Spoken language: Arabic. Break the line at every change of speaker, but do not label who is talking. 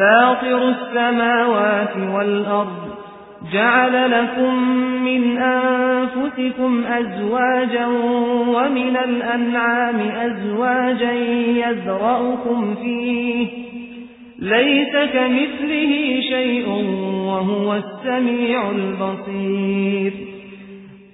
فاطر السماوات والأرض جعل لكم من أنفسكم أزواجا ومن الأنعام أزواجا يذرأكم فيه ليس كمثله شيء وهو السميع البصير